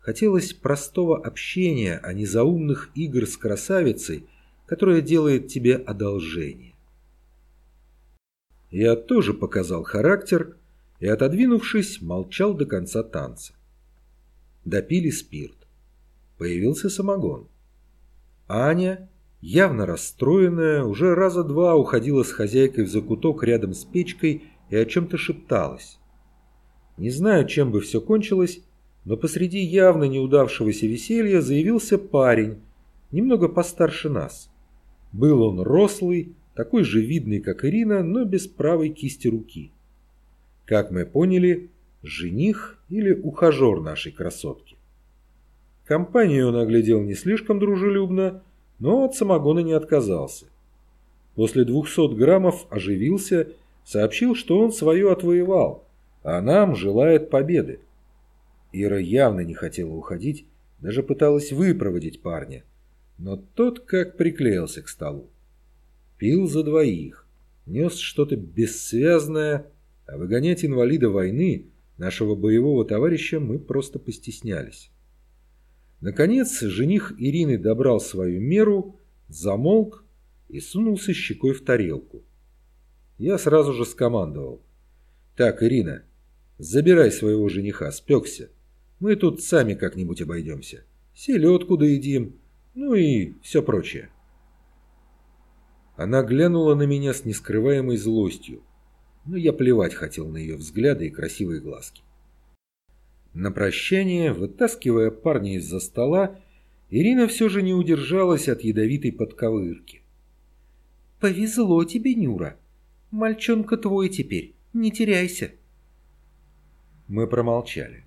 Хотелось простого общения, а не заумных игр с красавицей, которая делает тебе одолжение. Я тоже показал характер и, отодвинувшись, молчал до конца танца. Допили спирт. Появился самогон. Аня, явно расстроенная, уже раза два уходила с хозяйкой в закуток рядом с печкой и о чем-то шепталась. Не знаю, чем бы все кончилось, но посреди явно неудавшегося веселья заявился парень, немного постарше нас. Был он рослый, такой же видный, как Ирина, но без правой кисти руки. Как мы поняли, жених или ухажер нашей красотки. Компанию он оглядел не слишком дружелюбно, но от самогона не отказался. После двухсот граммов оживился сообщил, что он свое отвоевал, а нам желает победы. Ира явно не хотела уходить, даже пыталась выпроводить парня, но тот как приклеился к столу. Пил за двоих, нес что-то бессвязное, а выгонять инвалида войны, нашего боевого товарища, мы просто постеснялись. Наконец, жених Ирины добрал свою меру, замолк и сунулся щекой в тарелку. Я сразу же скомандовал. «Так, Ирина, забирай своего жениха, спекся. Мы тут сами как-нибудь обойдемся. Селедку доедим, ну и все прочее». Она глянула на меня с нескрываемой злостью, но я плевать хотел на ее взгляды и красивые глазки. На прощание, вытаскивая парня из-за стола, Ирина все же не удержалась от ядовитой подковырки. «Повезло тебе, Нюра. Мальчонка твой теперь, не теряйся. Мы промолчали.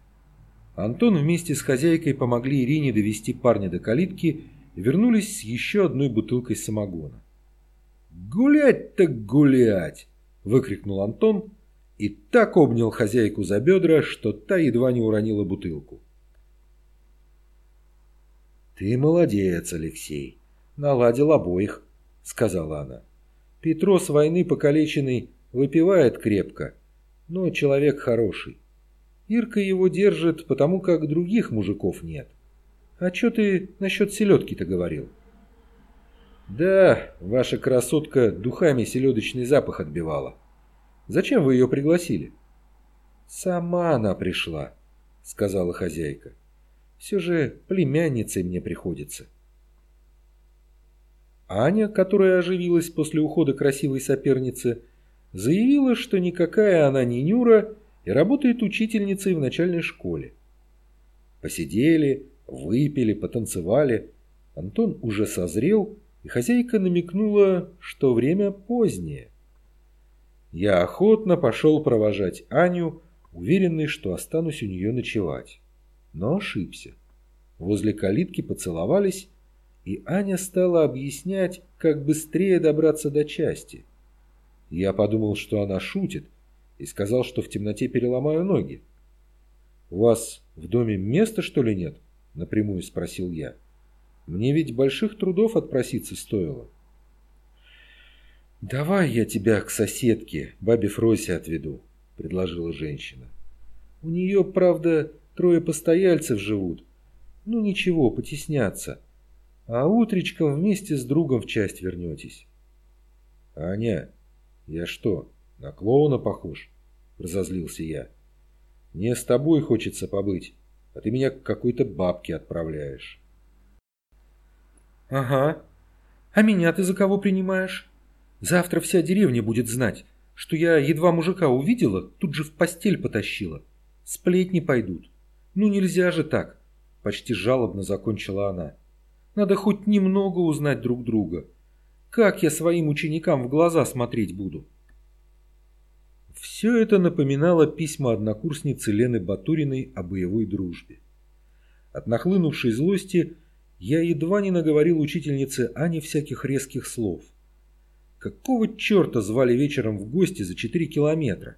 Антон вместе с хозяйкой помогли Ирине довести парня до калитки и вернулись с еще одной бутылкой самогона. «Гулять так гулять!» — выкрикнул Антон и так обнял хозяйку за бедра, что та едва не уронила бутылку. «Ты молодец, Алексей, наладил обоих», — сказала она. Петро с войны покалеченный выпивает крепко, но человек хороший. Ирка его держит, потому как других мужиков нет. А что ты насчет селедки-то говорил? Да, ваша красотка духами селедочный запах отбивала. Зачем вы ее пригласили? Сама она пришла, сказала хозяйка. Все же племянницей мне приходится. Аня, которая оживилась после ухода красивой соперницы, заявила, что никакая она не Нюра и работает учительницей в начальной школе. Посидели, выпили, потанцевали. Антон уже созрел, и хозяйка намекнула, что время позднее. Я охотно пошел провожать Аню, уверенный, что останусь у нее ночевать. Но ошибся. Возле калитки поцеловались, и Аня стала объяснять, как быстрее добраться до части. Я подумал, что она шутит, и сказал, что в темноте переломаю ноги. «У вас в доме места, что ли, нет?» — напрямую спросил я. «Мне ведь больших трудов отпроситься стоило». «Давай я тебя к соседке, бабе Фросе, отведу», — предложила женщина. «У нее, правда, трое постояльцев живут. Ну ничего, потеснятся. А утречком вместе с другом в часть вернетесь». «Аня, я что, на клоуна похож?» — разозлился я. «Мне с тобой хочется побыть, а ты меня к какой-то бабке отправляешь». «Ага. А меня ты за кого принимаешь?» Завтра вся деревня будет знать, что я едва мужика увидела, тут же в постель потащила. Сплетни пойдут. Ну нельзя же так, почти жалобно закончила она. Надо хоть немного узнать друг друга. Как я своим ученикам в глаза смотреть буду? Все это напоминало письма однокурсницы Лены Батуриной о боевой дружбе. От нахлынувшей злости я едва не наговорил учительнице Ане всяких резких слов. Какого черта звали вечером в гости за четыре километра?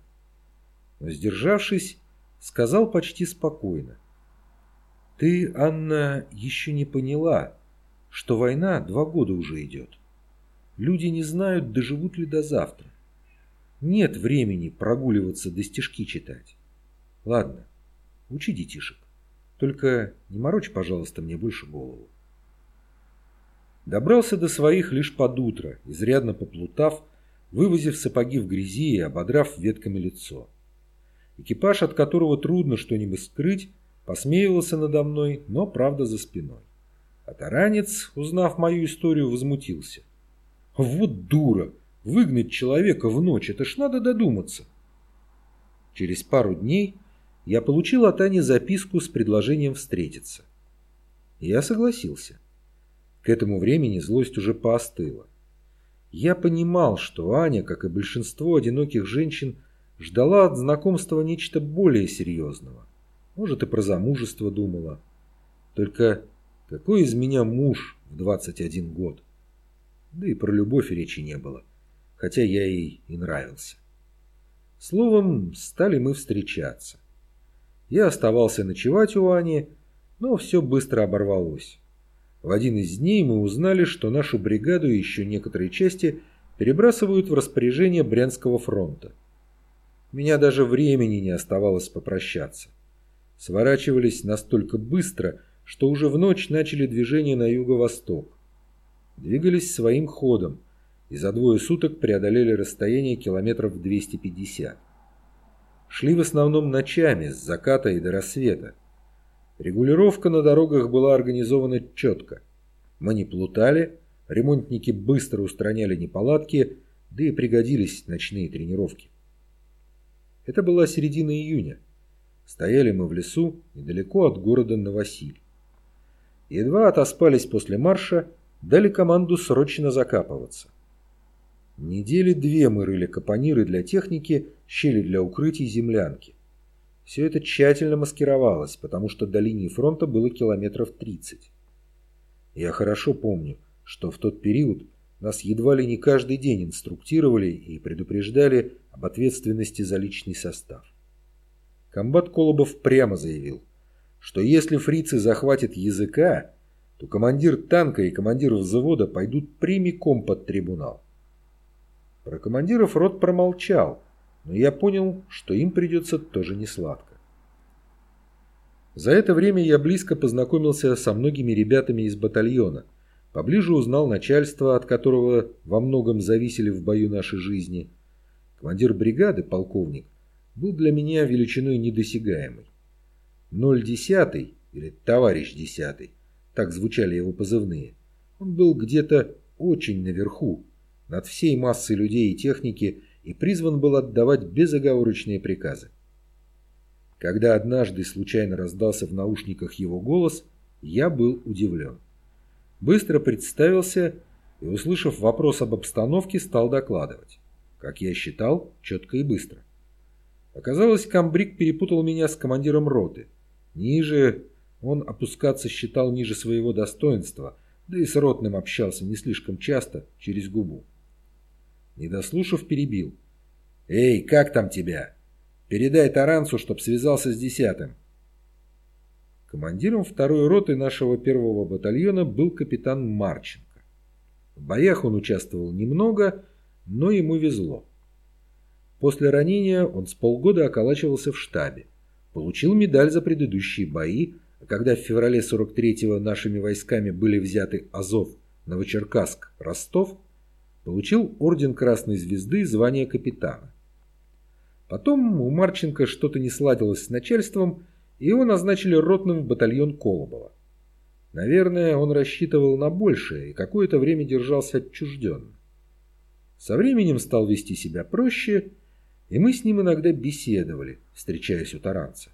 Но, сдержавшись, сказал почти спокойно. Ты, Анна, еще не поняла, что война два года уже идет. Люди не знают, доживут ли до завтра. Нет времени прогуливаться до стишки читать. Ладно, учи детишек. Только не морочь, пожалуйста, мне больше голову. Добрался до своих лишь под утро, изрядно поплутав, вывозив сапоги в грязи и ободрав ветками лицо. Экипаж, от которого трудно что-нибудь скрыть, посмеивался надо мной, но правда за спиной. А таранец, узнав мою историю, возмутился. «Вот дура! Выгнать человека в ночь, это ж надо додуматься!» Через пару дней я получил от Ани записку с предложением встретиться. Я согласился. К этому времени злость уже поостыла. Я понимал, что Аня, как и большинство одиноких женщин, ждала от знакомства нечто более серьезного. Может, и про замужество думала. Только какой из меня муж в 21 год? Да и про любовь речи не было, хотя я ей и нравился. Словом, стали мы встречаться. Я оставался ночевать у Ани, но все быстро оборвалось. В один из дней мы узнали, что нашу бригаду и еще некоторые части перебрасывают в распоряжение Брянского фронта. У меня даже времени не оставалось попрощаться. Сворачивались настолько быстро, что уже в ночь начали движение на юго-восток. Двигались своим ходом и за двое суток преодолели расстояние километров 250. Шли в основном ночами, с заката и до рассвета. Регулировка на дорогах была организована четко. Мы не плутали, ремонтники быстро устраняли неполадки, да и пригодились ночные тренировки. Это была середина июня. Стояли мы в лесу, недалеко от города Новосиль. Едва отоспались после марша, дали команду срочно закапываться. Недели две мы рыли капониры для техники, щели для укрытий, землянки. Все это тщательно маскировалось, потому что до линии фронта было километров 30. Я хорошо помню, что в тот период нас едва ли не каждый день инструктировали и предупреждали об ответственности за личный состав. Комбат Колобов прямо заявил, что если фрицы захватят языка, то командир танка и командир взвода пойдут прямиком под трибунал. Про командиров рот промолчал, но я понял, что им придется тоже не сладко. За это время я близко познакомился со многими ребятами из батальона, поближе узнал начальство, от которого во многом зависели в бою наши жизни. Командир бригады, полковник, был для меня величиной недосягаемой. Ноль десятый, или товарищ десятый, так звучали его позывные, он был где-то очень наверху, над всей массой людей и техники, и призван был отдавать безоговорочные приказы. Когда однажды случайно раздался в наушниках его голос, я был удивлен. Быстро представился и, услышав вопрос об обстановке, стал докладывать. Как я считал, четко и быстро. Оказалось, комбриг перепутал меня с командиром роты. Ниже он опускаться считал ниже своего достоинства, да и с ротным общался не слишком часто, через губу. Не дослушав, перебил. «Эй, как там тебя? Передай Таранцу, чтоб связался с десятым». Командиром второй роты нашего первого батальона был капитан Марченко. В боях он участвовал немного, но ему везло. После ранения он с полгода околачивался в штабе, получил медаль за предыдущие бои, а когда в феврале 43-го нашими войсками были взяты Азов, Новочеркасск, Ростов, получил орден Красной Звезды звание капитана. Потом у Марченко что-то не сладилось с начальством, и его назначили ротным в батальон Колобова. Наверное, он рассчитывал на большее и какое-то время держался отчужденно. Со временем стал вести себя проще, и мы с ним иногда беседовали, встречаясь у таранца.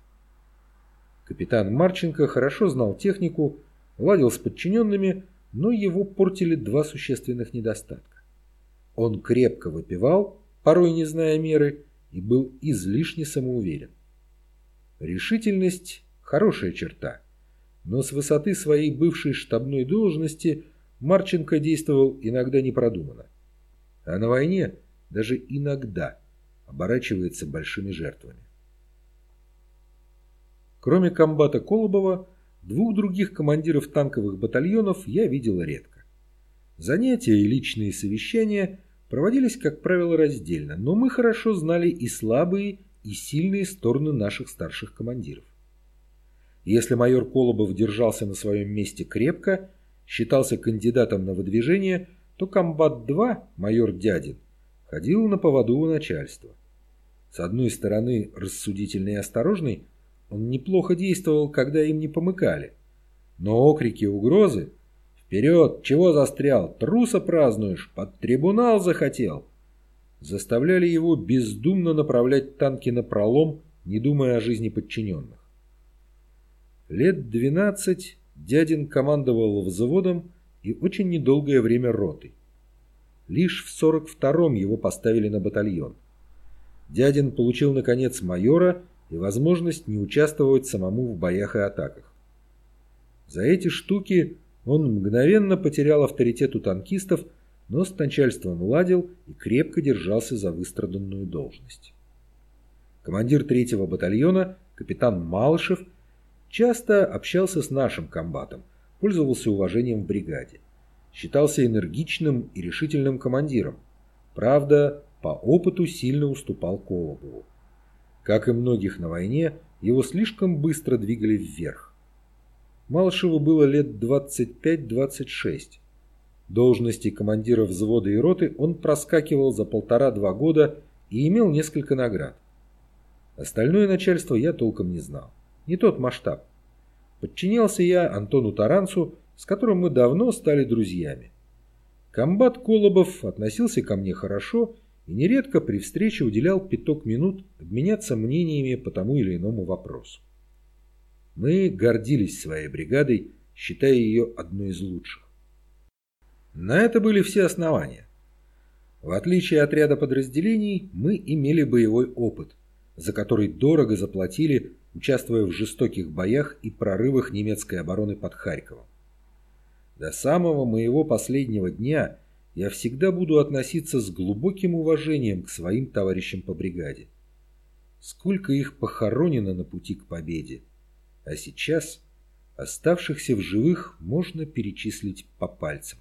Капитан Марченко хорошо знал технику, ладил с подчиненными, но его портили два существенных недостатка. Он крепко выпивал, порой не зная меры, и был излишне самоуверен. Решительность – хорошая черта, но с высоты своей бывшей штабной должности Марченко действовал иногда непродуманно. А на войне даже иногда оборачивается большими жертвами. Кроме комбата Колобова, двух других командиров танковых батальонов я видел редко. Занятия и личные совещания проводились, как правило, раздельно, но мы хорошо знали и слабые, и сильные стороны наших старших командиров. Если майор Колобов держался на своем месте крепко, считался кандидатом на выдвижение, то комбат-2, майор Дядин, ходил на поводу у начальства. С одной стороны, рассудительный и осторожный, он неплохо действовал, когда им не помыкали. Но окрики угрозы «Вперед! Чего застрял? Труса празднуешь? Под трибунал захотел!» заставляли его бездумно направлять танки на пролом, не думая о жизни подчиненных. Лет двенадцать дядин командовал взводом и очень недолгое время ротой. Лишь в 42-м его поставили на батальон. Дядин получил, наконец, майора и возможность не участвовать самому в боях и атаках. За эти штуки он мгновенно потерял авторитет у танкистов, но с начальством ладил и крепко держался за выстраданную должность. Командир третьего батальона, капитан Малышев, часто общался с нашим комбатом, пользовался уважением в бригаде. Считался энергичным и решительным командиром. Правда, по опыту сильно уступал Колобову. Как и многих на войне, его слишком быстро двигали вверх. Малышеву было лет 25-26. Должности командира взвода и роты он проскакивал за полтора-два года и имел несколько наград. Остальное начальство я толком не знал. Не тот масштаб. Подчинялся я Антону Таранцу, с которым мы давно стали друзьями. Комбат Колобов относился ко мне хорошо и нередко при встрече уделял пяток минут обменяться мнениями по тому или иному вопросу. Мы гордились своей бригадой, считая ее одной из лучших. На это были все основания. В отличие от ряда подразделений, мы имели боевой опыт, за который дорого заплатили, участвуя в жестоких боях и прорывах немецкой обороны под Харьковом. До самого моего последнего дня я всегда буду относиться с глубоким уважением к своим товарищам по бригаде. Сколько их похоронено на пути к победе. А сейчас оставшихся в живых можно перечислить по пальцам.